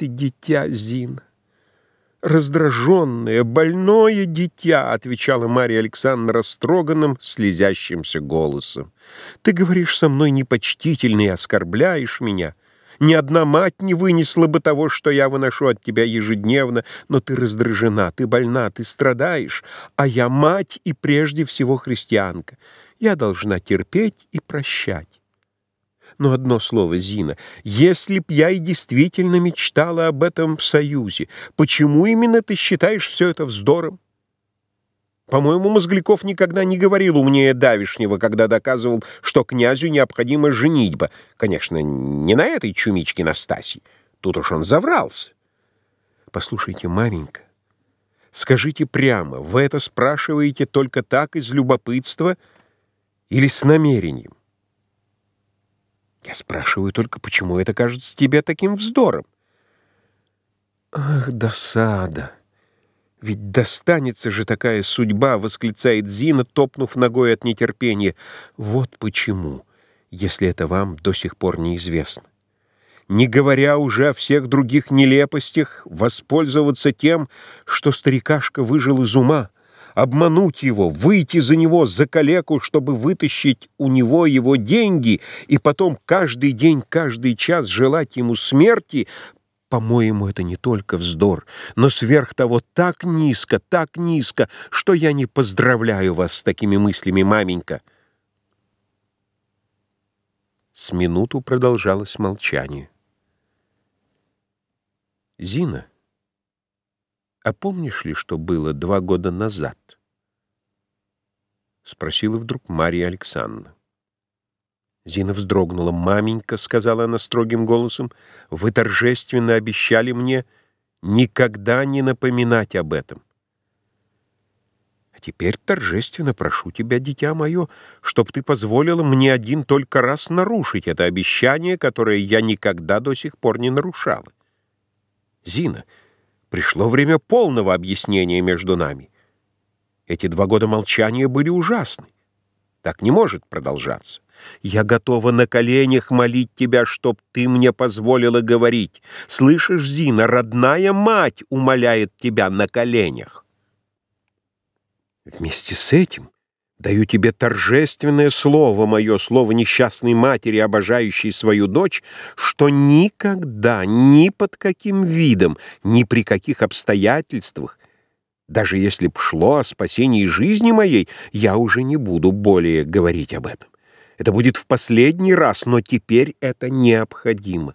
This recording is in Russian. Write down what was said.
ты дитя, Зина. «Раздраженное, больное дитя», — отвечала Марья Александровна растроганным, слезящимся голосом. «Ты говоришь со мной непочтительно и оскорбляешь меня. Ни одна мать не вынесла бы того, что я выношу от тебя ежедневно, но ты раздражена, ты больна, ты страдаешь, а я мать и прежде всего христианка. Я должна терпеть и прощать. Но одно слово, Зина, если б я и действительно мечтала об этом союзе, почему именно ты считаешь все это вздором? По-моему, Мозгликов никогда не говорил умнее Давишнего, когда доказывал, что князю необходима женитьба. Конечно, не на этой чумичке Настасьи. Тут уж он заврался. Послушайте, маменька, скажите прямо, вы это спрашиваете только так из любопытства или с намерением? Я спрашиваю только, почему это кажется тебе таким вздором? Ах, досада! Ведь достанется же такая судьба, восклицает Зина, топнув ногой от нетерпения. Вот почему, если это вам до сих пор неизвестно. Не говоря уже о всех других нелепостях, воспользоваться тем, что старикашка выжил из ума — обмануть его, выйти за него, за калеку, чтобы вытащить у него его деньги, и потом каждый день, каждый час желать ему смерти, по-моему, это не только вздор, но сверх того так низко, так низко, что я не поздравляю вас с такими мыслями, маменька. С минуту продолжалось молчание. Зина, «А помнишь ли, что было два года назад?» — спросила вдруг Мария Александровна. Зина вздрогнула. «Маменька», — сказала она строгим голосом, — «вы торжественно обещали мне никогда не напоминать об этом. А теперь торжественно прошу тебя, дитя мое, чтоб ты позволила мне один только раз нарушить это обещание, которое я никогда до сих пор не нарушала. Зина, — Пришло время полного объяснения между нами. Эти два года молчания были ужасны. Так не может продолжаться. Я готова на коленях молить тебя, чтоб ты мне позволила говорить. Слышишь, Зина, родная мать умоляет тебя на коленях. Вместе с этим Даю тебе торжественное слово, мое слово несчастной матери, обожающей свою дочь, что никогда, ни под каким видом, ни при каких обстоятельствах, даже если б шло о спасении жизни моей, я уже не буду более говорить об этом. Это будет в последний раз, но теперь это необходимо.